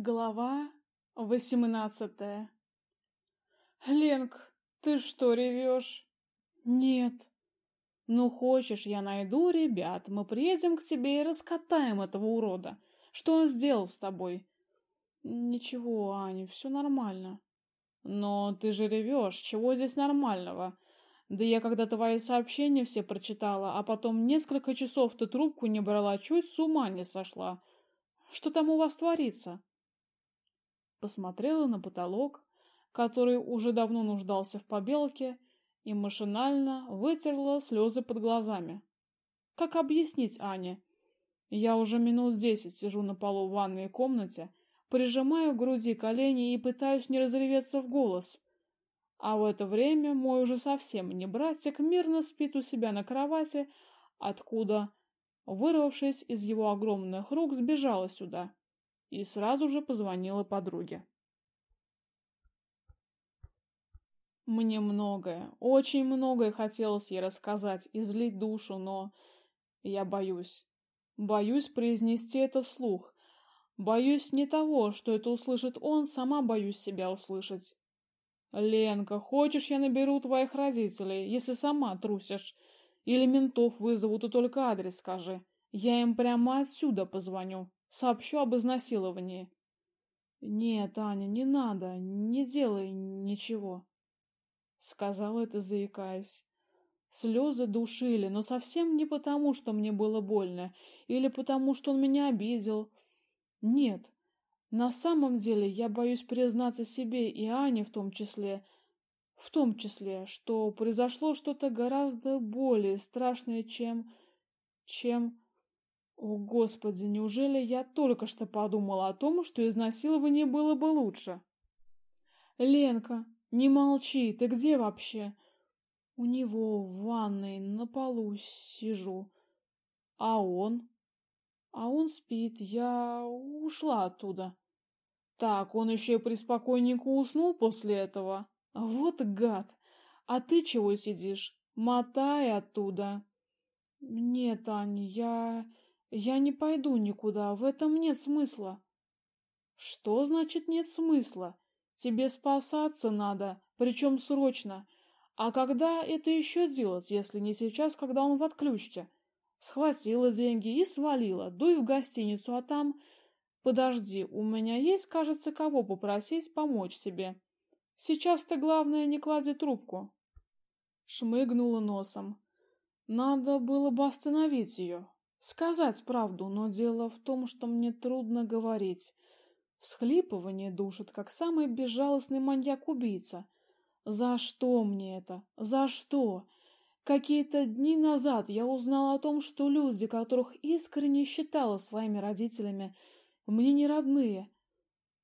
Глава восемнадцатая Ленк, ты что, ревешь? Нет. Ну, хочешь, я найду ребят, мы приедем к тебе и раскатаем этого урода. Что он сделал с тобой? Ничего, Аня, все нормально. Но ты же ревешь, чего здесь нормального? Да я когда твои сообщения все прочитала, а потом несколько часов ты трубку не брала, чуть с ума не сошла. Что там у вас творится? Посмотрела на потолок, который уже давно нуждался в побелке, и машинально вытерла слезы под глазами. Как объяснить Ане? Я уже минут десять сижу на полу в ванной комнате, прижимаю к груди колени и пытаюсь не разреветься в голос. А в это время мой уже совсем не братик мирно спит у себя на кровати, откуда, вырвавшись из его огромных рук, сбежала сюда и сразу же позвонила подруге. Мне многое, очень многое хотелось ей рассказать, излить душу, но я боюсь. Боюсь произнести это вслух. Боюсь не того, что это услышит он, сама боюсь себя услышать. Ленка, хочешь, я наберу твоих родителей, если сама трусишь? Или ментов вызову, ты только адрес скажи. Я им прямо отсюда позвоню, сообщу об изнасиловании. Нет, Аня, не надо, не делай ничего, сказала это заикаясь. Слезы душили, но совсем не потому, что мне было больно, или потому, что он меня обидел. Нет, на самом деле я боюсь признаться себе и Ане в том числе, в том числе, что произошло что-то гораздо более страшное, чем... чем... О, Господи, неужели я только что подумала о том, что изнасилование было бы лучше? Ленка, не молчи, ты где вообще? У него в ванной на полу сижу. А он? А он спит, я ушла оттуда. Так, он еще и преспокойненько уснул после этого. Вот гад. А ты чего сидишь? Мотай оттуда. Нет, Аня, я я не пойду никуда, в этом нет смысла. Что значит нет смысла? Тебе спасаться надо, причем срочно. А когда это еще делать, если не сейчас, когда он в отключке? Схватила деньги и свалила. Дуй в гостиницу, а там... Подожди, у меня есть, кажется, кого попросить помочь себе. Сейчас-то главное не клади трубку. Шмыгнула носом. Надо было бы остановить ее, сказать правду, но дело в том, что мне трудно говорить. Всхлипывание душит, как самый безжалостный маньяк-убийца. За что мне это? За что? Какие-то дни назад я узнала о том, что люди, которых искренне считала своими родителями, мне не родные.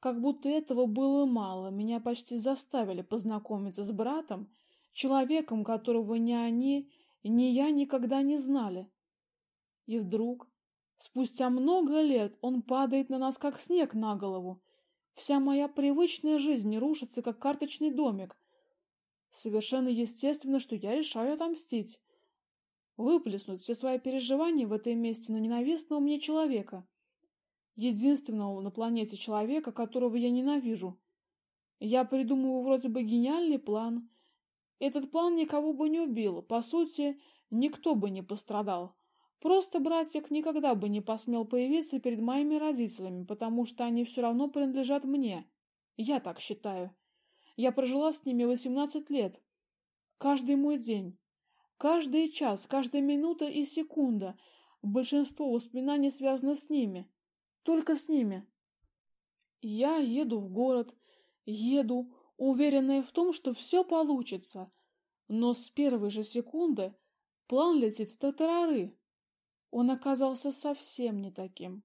Как будто этого было мало, меня почти заставили познакомиться с братом, человеком, которого ни они, ни я никогда не знали. И вдруг, спустя много лет, он падает на нас как снег на голову. Вся моя привычная жизнь рушится как карточный домик. Совершенно естественно, что я решаю отомстить. Выплеснуть все свои переживания в этой месте на ненавистного мне человека. Единственного на планете человека, которого я ненавижу. Я придумываю вроде бы гениальный план. Этот план никого бы не убил, по сути, никто бы не пострадал. Просто братик никогда бы не посмел появиться перед моими родителями, потому что они все равно принадлежат мне. Я так считаю. Я прожила с ними восемнадцать лет. Каждый мой день, каждый час, каждая минута и секунда, большинство воспоминаний связано с ними. Только с ними. Я еду в город, еду, уверенная в том, что все получится. Но с первой же секунды план летит в татарары. Он оказался совсем не таким.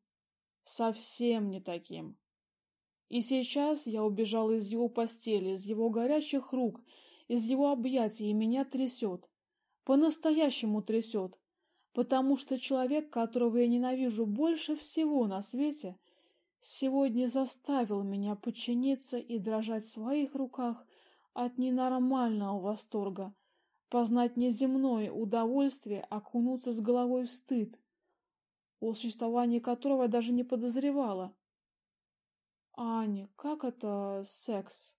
Совсем не таким. И сейчас я убежала из его постели, из его горячих рук, из его объятий, и меня трясет. По-настоящему трясет. Потому что человек, которого я ненавижу больше всего на свете, сегодня заставил меня подчиниться и дрожать в своих руках от ненормального восторга, познать неземное удовольствие окунуться с головой в стыд, о существовании которого я даже не подозревала. Аня, как это секс?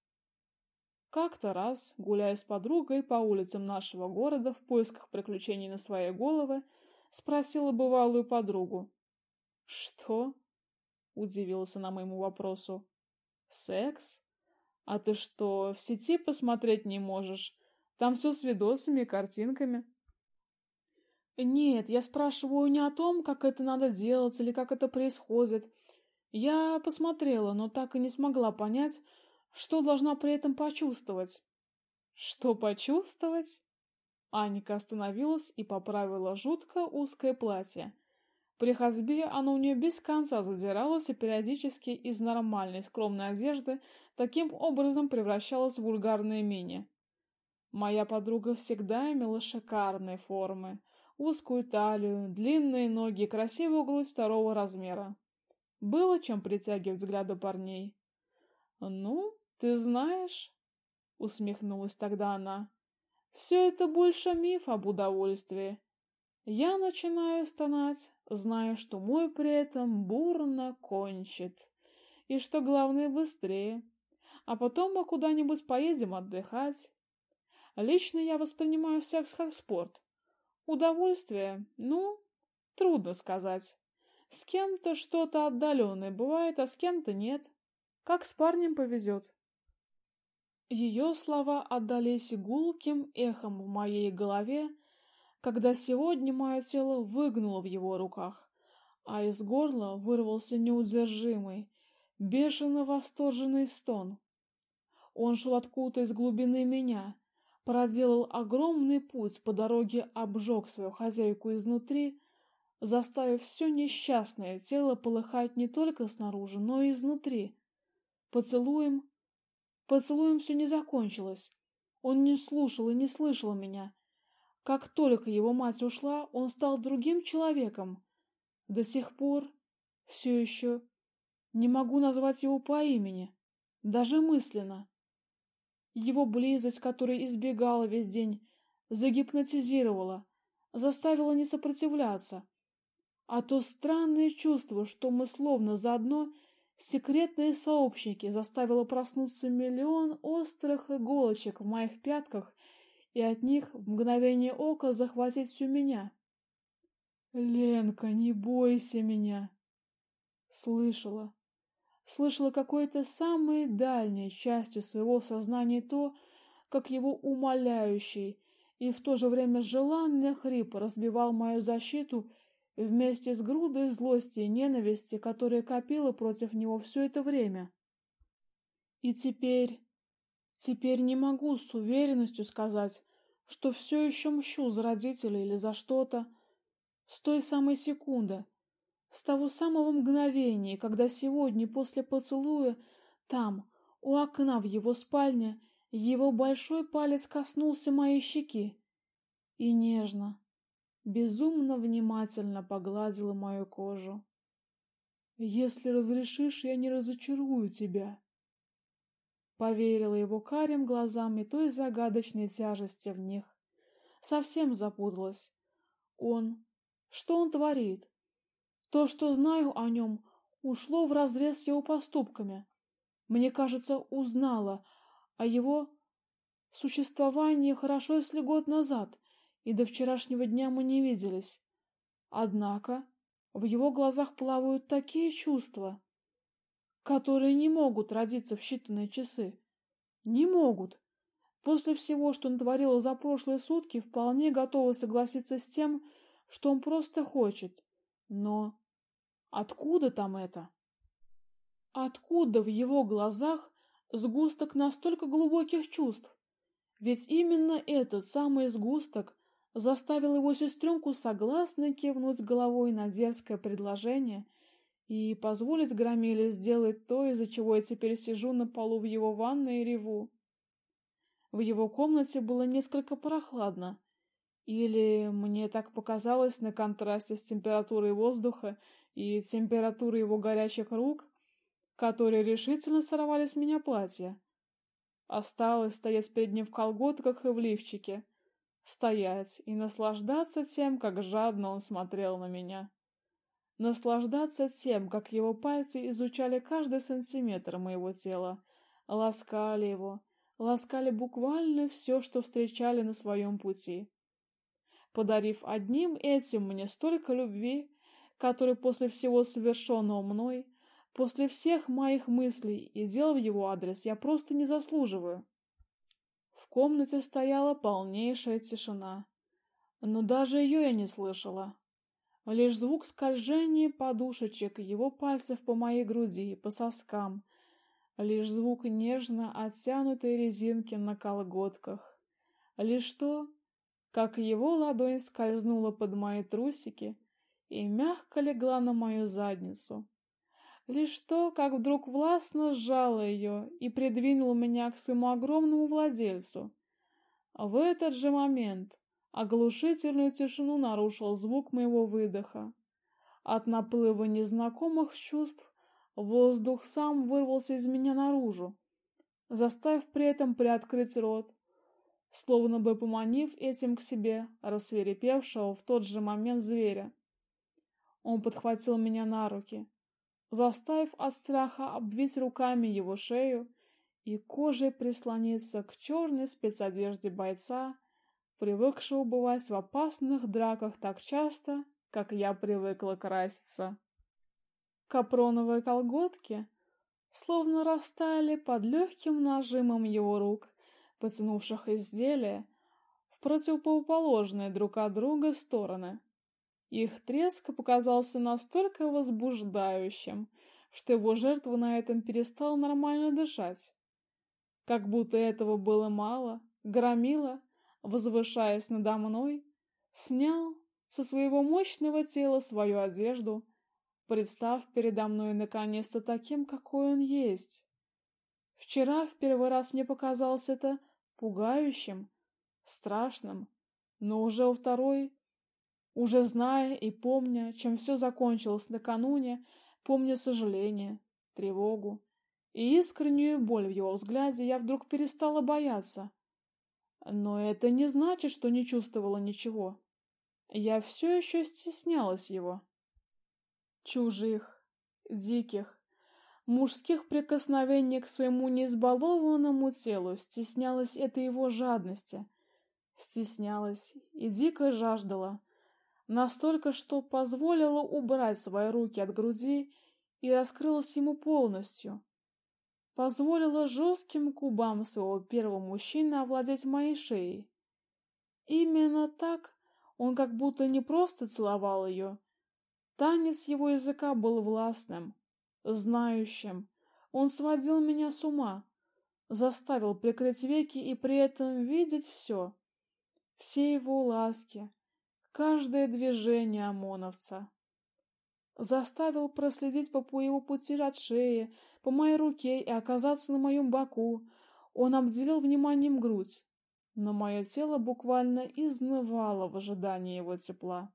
Как-то раз, гуляя с подругой по улицам нашего города в поисках приключений на своей головы, спросила бывалую подругу. «Что?» — удивился на моему вопросу. «Секс? А ты что, в сети посмотреть не можешь? Там все с видосами и картинками». «Нет, я спрашиваю не о том, как это надо делать или как это происходит. Я посмотрела, но так и не смогла понять, что должна при этом почувствовать». «Что почувствовать?» Аника остановилась и поправила жутко узкое платье. При ходьбе оно у нее без конца задиралось и периодически из нормальной скромной одежды таким образом превращалось в вульгарное мини. Моя подруга всегда имела шикарные формы, узкую талию, длинные ноги красивую грудь второго размера. Было чем притягивать взгляды парней. «Ну, ты знаешь...» — усмехнулась тогда она. Все это больше миф об удовольствии. Я начинаю стонать, зная, что мой при этом бурно кончит. И что главное быстрее. А потом мы куда-нибудь поедем отдыхать. Лично я воспринимаю секс как спорт. Удовольствие, ну, трудно сказать. С кем-то что-то отдаленное бывает, а с кем-то нет. Как с парнем повезет. Ее слова отдались гулким эхом в моей голове, когда сегодня мое тело выгнуло в его руках, а из горла вырвался неудержимый, бешено восторженный стон. Он шел откуда-то из глубины меня, проделал огромный путь по дороге, обжег свою хозяйку изнутри, заставив все несчастное тело полыхать не только снаружи, но и изнутри. Поцелуем Поцелуем все не закончилось. Он не слушал и не слышал меня. Как только его мать ушла, он стал другим человеком. До сих пор все еще не могу назвать его по имени, даже мысленно. Его близость, которой избегала весь день, загипнотизировала, заставила не сопротивляться. А то странное чувство, что мы словно заодно Секретные сообщники заставило проснуться миллион острых иголочек в моих пятках и от них в мгновение ока захватить всю меня. Ленка, не бойся меня. Слышала. Слышала какой-то самой дальней частью своего сознания то, как его умоляющий и в то же время желанный хрип разбивал мою защиту вместе с грудой злости и ненависти, которая копила против него все это время. И теперь, теперь не могу с уверенностью сказать, что все еще мщу за родителей или за что-то. С той самой секунды, с того самого мгновения, когда сегодня после поцелуя там, у окна в его спальне, его большой палец коснулся моей щеки и нежно, безумно внимательно погладила мою кожу. Если разрешишь, я не разочарую тебя. Поверила его карим глазам и той загадочной тяжести в них. Совсем запуталась. Он... Что он творит? То, что знаю о нем, ушло вразрез с его поступками. Мне кажется, узнала о его существовании хорошо, если год назад — и до вчерашнего дня мы не виделись. Однако в его глазах плавают такие чувства, которые не могут родиться в считанные часы. Не могут. После всего, что он творил за прошлые сутки, вполне готова согласиться с тем, что он просто хочет. Но откуда там это? Откуда в его глазах сгусток настолько глубоких чувств? Ведь именно этот самый сгусток заставил его сестренку согласно кивнуть головой на дерзкое предложение и позволить Громиле сделать то, из-за чего я теперь сижу на полу в его ванной и реву. В его комнате было несколько прохладно, или мне так показалось на контрасте с температурой воздуха и температурой его горячих рук, которые решительно сорвали с меня платье. Осталось стоять перед ним в колготках и в лифчике, стоять и наслаждаться тем, как жадно он смотрел на меня. наслаждаться тем, как его пальцы изучали каждый сантиметр моего тела, ласкали его, ласкали буквально все, что встречали на своем пути. Подарив одним этим мне столько любви, которой после всего совершенного мной, после всех моих мыслей и дел в его адрес я просто не заслуживаю. В комнате стояла полнейшая тишина, но даже ее я не слышала. Лишь звук скольжения подушечек его пальцев по моей груди, по соскам, лишь звук нежно оттянутой резинки на колготках, лишь то, как его ладонь скользнула под мои трусики и мягко легла на мою задницу. Лишь то, как вдруг властно сжала ее и придвинула меня к своему огромному владельцу. В этот же момент оглушительную тишину нарушил звук моего выдоха. От наплыва незнакомых чувств воздух сам вырвался из меня наружу, заставив при этом приоткрыть рот, словно бы поманив этим к себе рассверепевшего в тот же момент зверя. Он подхватил меня на руки, заставив от страха обвить руками его шею и кожей прислониться к черной спецодежде бойца, привыкшего бывать в опасных драках так часто, как я привыкла краситься. Капроновые колготки словно растаяли под легким нажимом его рук, потянувших изделие в противоположные друг от друга стороны. Их треск показался настолько возбуждающим, что его жертва на этом перестала нормально дышать. Как будто этого было мало, громила, возвышаясь надо мной, снял со своего мощного тела свою одежду, представ передо мной наконец-то таким, какой он есть. Вчера в первый раз мне показалось это пугающим, страшным, но уже во второй уже зная и помня, чем все закончилось накануне, помня сожаление, тревогу и искреннюю боль в его взгляде, я вдруг перестала бояться. Но это не значит, что не чувствовала ничего. Я все еще стеснялась его. Чужих, диких, мужских прикосновений к своему неизбалованному телу стеснялась этой его жадности, стеснялась и дико жаждала, настолько, что позволила убрать свои руки от груди и раскрылась ему полностью. Позволила жестким губам своего первого мужчины овладеть моей шеей. Именно так он как будто не просто целовал ее. Танец его языка был властным, знающим. Он сводил меня с ума, заставил прикрыть веки и при этом видеть все. Все его ласки, каждое движение ОМОНовца. Заставил проследить по его пути от шеи, по моей руке и оказаться на моем боку. Он обделил вниманием грудь, но мое тело буквально изнывало в ожидании его тепла.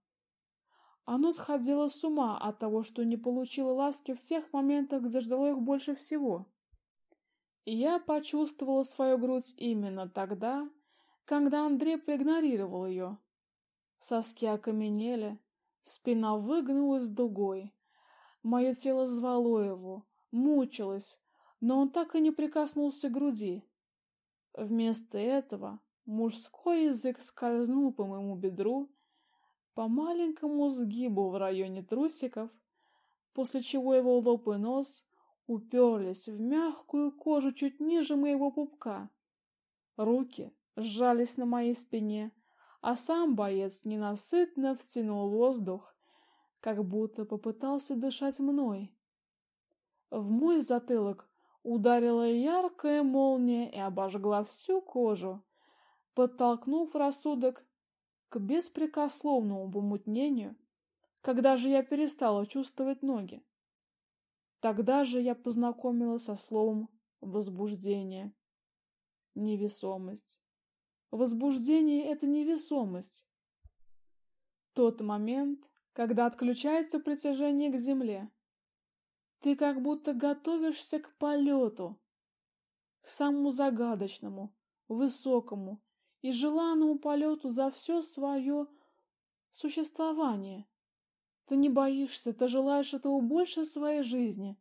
Оно сходило с ума от того, что не получило ласки в тех моментах, где ждало их больше всего. Я почувствовала свою грудь именно тогда, когда Андрей проигнорировал ее. Соски окаменели, спина выгнулась дугой. Мое тело звало его, мучилось, но он так и не прикоснулся к груди. Вместо этого мужской язык скользнул по моему бедру, по маленькому сгибу в районе трусиков, после чего его лоб и нос уперлись в мягкую кожу чуть ниже моего пупка. Руки сжались на моей спине, а сам боец ненасытно втянул воздух, как будто попытался дышать мной. В мой затылок ударила яркая молния и обожгла всю кожу, подтолкнув рассудок к беспрекословному помутнению, когда же я перестала чувствовать ноги. Тогда же я познакомилась со словом возбуждение, невесомость. Возбуждение — это невесомость. Тот момент, когда отключается притяжение к земле. Ты как будто готовишься к полету, к самому загадочному, высокому и желанному полету за все свое существование. Ты не боишься, ты желаешь этого больше своей жизни.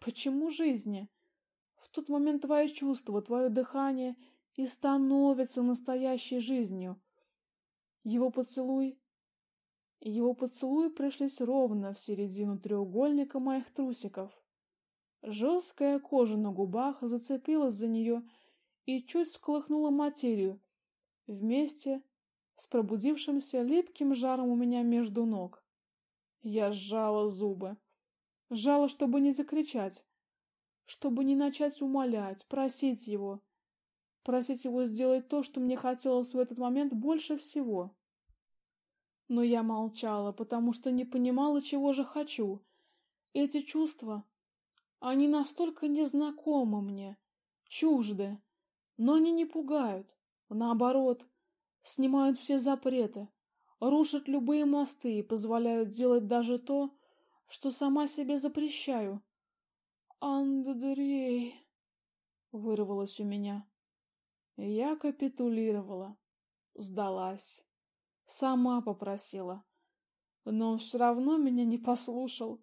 Почему жизни? В тот момент твои чувства, твое дыхание и становятся настоящей жизнью. Его поцелуй его поцелуи пришлись ровно в середину треугольника моих трусиков. Жесткая кожа на губах зацепилась за нее и чуть сколыхнула материю, вместе с пробудившимся липким жаром у меня между ног. Я сжала зубы. Сжала, чтобы не закричать, чтобы не начать умолять, просить его. Просить его сделать то, что мне хотелось в этот момент больше всего. Но я молчала, потому что не понимала, чего же хочу. Эти чувства, они настолько незнакомы мне, чужды, но они не пугают. Наоборот, снимают все запреты, рушат любые мосты и позволяют делать даже то, что сама себе запрещаю. Андрей, вырвалось у меня. Я капитулировала, сдалась. Сама попросила. Но все равно меня не послушал.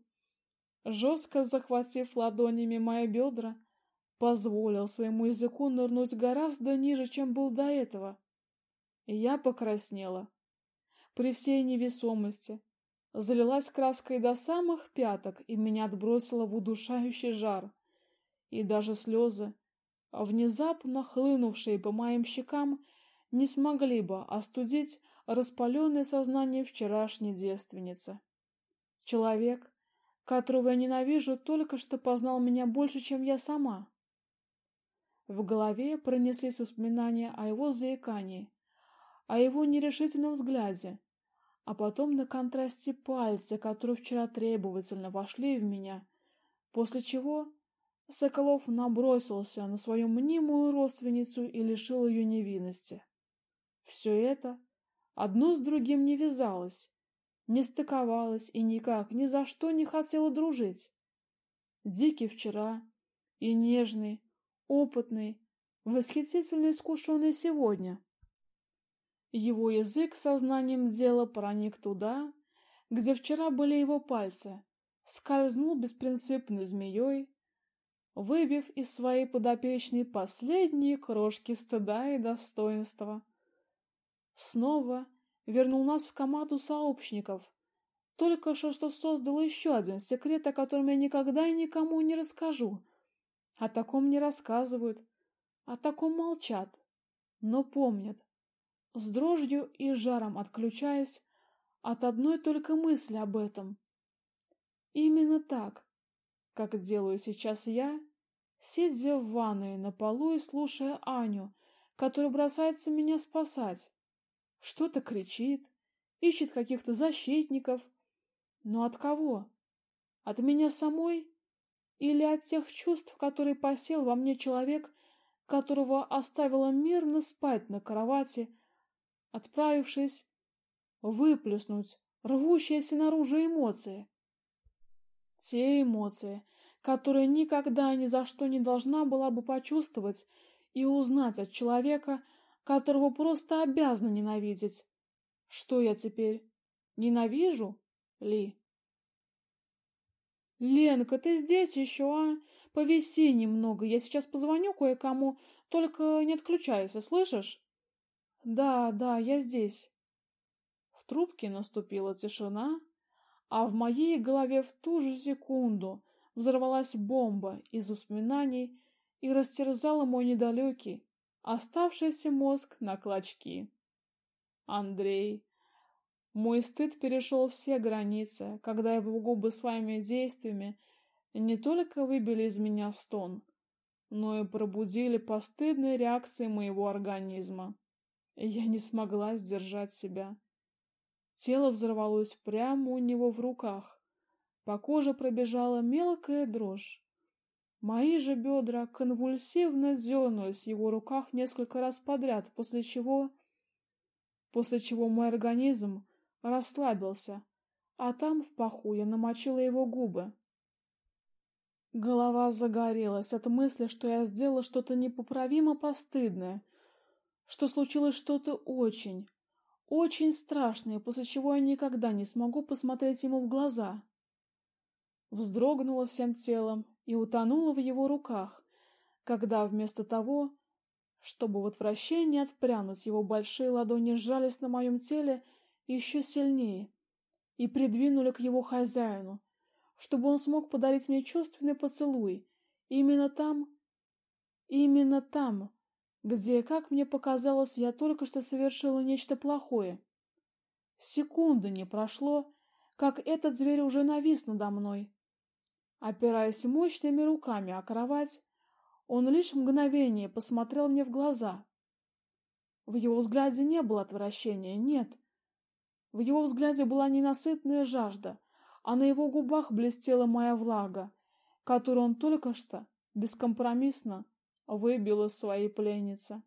Жестко захватив ладонями мои бедра, позволил своему языку нырнуть гораздо ниже, чем был до этого. Я покраснела. При всей невесомости залилась краской до самых пяток, и меня отбросило в удушающий жар. И даже слезы, внезапно хлынувшие по моим щекам, не смогли бы остудить распаленное сознание вчерашней девственницы. Человек, которого я ненавижу, только что познал меня больше, чем я сама. В голове пронеслись воспоминания о его заикании, о его нерешительном взгляде, а потом на контрасте пальцы, которые вчера требовательно вошли в меня, после чего Соколов набросился на свою мнимую родственницу и лишил ее невинности. Все это Одно с другим не вязалось, не стыковалось и никак ни за что не хотело дружить. Дикий вчера и нежный, опытный, восхитительно искушенный сегодня. Его язык сознанием дела проник туда, где вчера были его пальцы, скользнул беспринципной змеей, выбив из своей подопечной последние крошки стыда и достоинства снова вернул нас в команду сообщников. Только что что создал еще один секрет, о котором я никогда и никому не расскажу. О таком не рассказывают, о таком молчат, но помнят. С дрожью и жаром отключаясь от одной только мысли об этом. Именно так, как делаю сейчас я, сидя в ванной на полу и слушая Аню, которая бросается меня спасать что-то кричит, ищет каких-то защитников. Но от кого? От меня самой или от тех чувств, которые посел во мне человек, которого оставила мирно спать на кровати, отправившись выплеснуть рвущиеся наружу эмоции? Те эмоции, которые никогда ни за что не должна была бы почувствовать и узнать от человека, которого просто обязана ненавидеть. Что я теперь? Ненавижу? Ли? Ленка, ты здесь еще, а? Повиси немного, я сейчас позвоню кое-кому, только не отключайся, слышишь? Да, да, я здесь. В трубке наступила тишина, а в моей голове в ту же секунду взорвалась бомба из воспоминаний и растерзала мой недалекий, оставшийся мозг на клочки. Андрей. Мой стыд перешел все границы, когда его губы своими действиями не только выбили из меня стон, но и пробудили постыдные реакции моего организма. Я не смогла сдержать себя. Тело взорвалось прямо у него в руках. По коже пробежала мелкая дрожь. Мои же бедра конвульсивно дернулись в его руках несколько раз подряд, после чего... После чего мой организм расслабился, а там в паху я намочила его губы. Голова загорелась от мысли, что я сделала что-то непоправимо постыдное, что случилось что-то очень, очень страшное, после чего я никогда не смогу посмотреть ему в глаза. Вздрогнула всем телом и утонула в его руках, когда вместо того, чтобы в отвращении отпрянуть, его большие ладони сжались на моем теле еще сильнее и придвинули к его хозяину, чтобы он смог подарить мне чувственный поцелуй, именно там, именно там, где, как мне показалось, я только что совершила нечто плохое. Секунды не прошло, как этот зверь уже навис надо мной. Опираясь мощными руками о кровать, он лишь мгновение посмотрел мне в глаза. В его взгляде не было отвращения, нет. В его взгляде была ненасытная жажда, а на его губах блестела моя влага, которую он только что бескомпромиссно выбил из своей пленницы.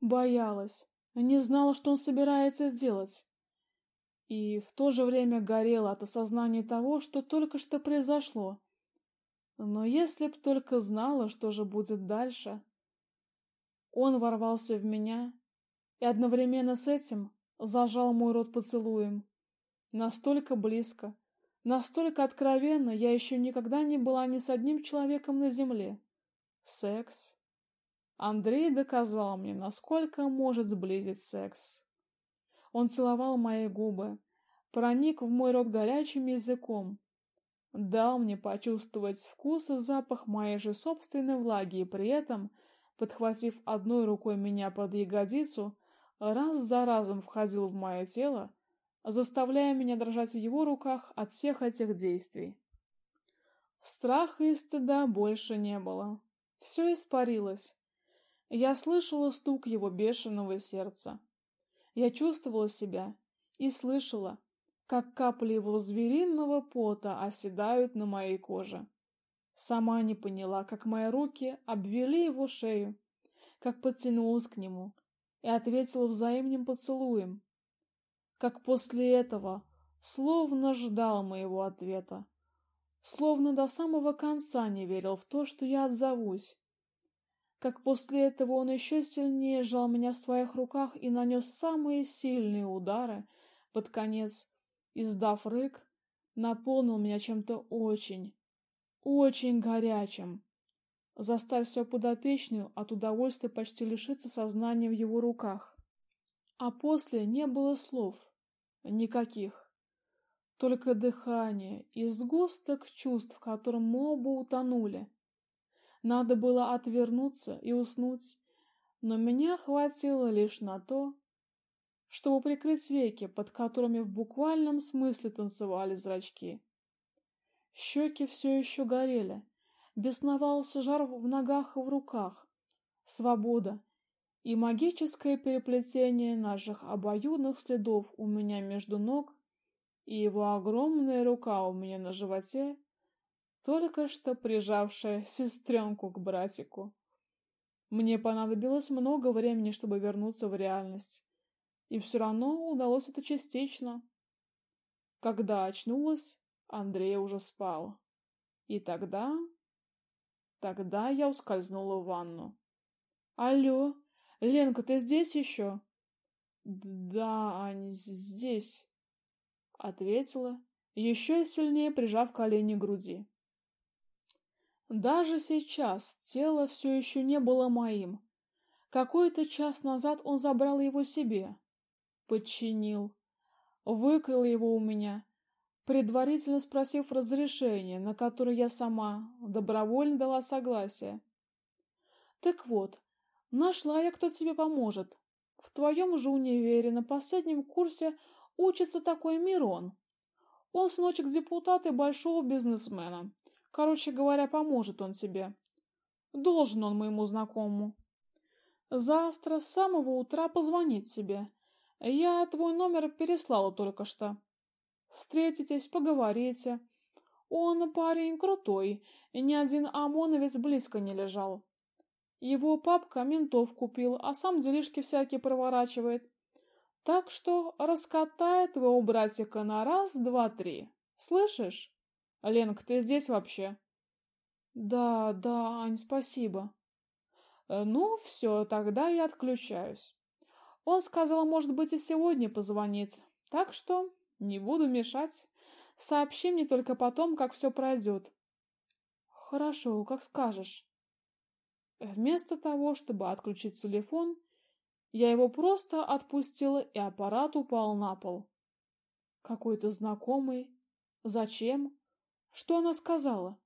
Боялась, не знала, что он собирается делать. И в то же время горела от осознания того, что только что произошло. Но если б только знала, что же будет дальше. Он ворвался в меня и одновременно с этим зажал мой рот поцелуем. Настолько близко, настолько откровенно я еще никогда не была ни с одним человеком на земле. Секс. Андрей доказал мне, насколько может сблизить секс. Он целовал мои губы, проник в мой рот горячим языком, дал мне почувствовать вкус и запах моей же собственной влаги и при этом, подхватив одной рукой меня под ягодицу, раз за разом входил в мое тело, заставляя меня дрожать в его руках от всех этих действий. Страха и стыда больше не было. Все испарилось. Я слышала стук его бешеного сердца. Я чувствовала себя и слышала, как капли его звериного пота оседают на моей коже. Сама не поняла, как мои руки обвели его шею, как подтянулась к нему и ответила взаимным поцелуем, как после этого словно ждал моего ответа, словно до самого конца не верил в то, что я отзовусь. Как после этого он еще сильнее сжал меня в своих руках и нанес самые сильные удары под конец издав рык, наполнил меня чем-то очень, очень горячим, заставив все подопечную от удовольствия почти лишиться сознания в его руках. А после не было слов, никаких, только дыхание и сгусток чувств, в котором мы оба утонули. Надо было отвернуться и уснуть, но меня хватило лишь на то, чтобы прикрыть веки, под которыми в буквальном смысле танцевали зрачки. Щеки все еще горели, бесновался жар в ногах и в руках. Свобода и магическое переплетение наших обоюдных следов у меня между ног и его огромная рука у меня на животе, только что прижавшая сестренку к братику. Мне понадобилось много времени, чтобы вернуться в реальность. И все равно удалось это частично. Когда очнулась, Андрей уже спал. И тогда... Тогда я ускользнула в ванну. Алло, Ленка, ты здесь еще? Да, Ань, здесь, ответила, еще сильнее прижав колени к груди. Даже сейчас тело все еще не было моим. Какой-то час назад он забрал его себе, подчинил, выкрал его у меня, предварительно спросив разрешения, на которое я сама добровольно дала согласие. Так вот, нашла я, кто тебе поможет. В твоем же универе на последнем курсе учится такой Мирон. Он сыночек депутата и большого бизнесмена. Короче говоря, поможет он тебе. Должен он моему знакомому. Завтра с самого утра позвонить себе я твой номер переслала только что. Встретитесь, поговорите. Он парень крутой, и ни один ОМОНовец близко не лежал. Его папка ментов купил, а сам делишки всякие проворачивает. Так что раскатает твоего братика на раз, два, три. Слышишь? Ленка, ты здесь вообще? Да, да, Ань, спасибо. Ну, все, тогда я отключаюсь. Он сказал, может быть, и сегодня позвонит. Так что не буду мешать. Сообщи мне только потом, как все пройдет. Хорошо, как скажешь. Вместо того, чтобы отключить телефон, я его просто отпустила, и аппарат упал на пол. Какой-то знакомый. Зачем? Что она сказала?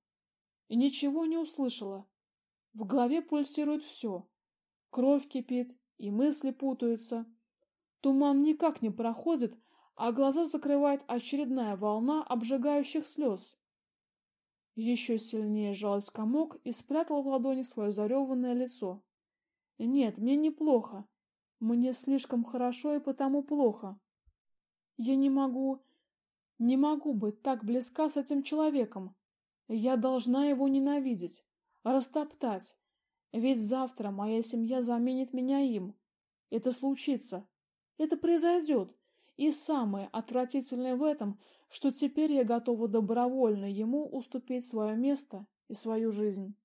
И ничего не услышала. В голове пульсирует все. Кровь кипит, и мысли путаются. Туман никак не проходит, а глаза закрывает очередная волна обжигающих слез. Еще сильнее сжалась комок и спрятал в ладони свое зареванное лицо. Нет, мне неплохо. Мне слишком хорошо и потому плохо. Я не могу, не могу быть так близка с этим человеком. Я должна его ненавидеть, растоптать. Ведь завтра моя семья заменит меня им. Это случится. Это произойдет. И самое отвратительное в этом, что теперь я готова добровольно ему уступить свое место и свою жизнь.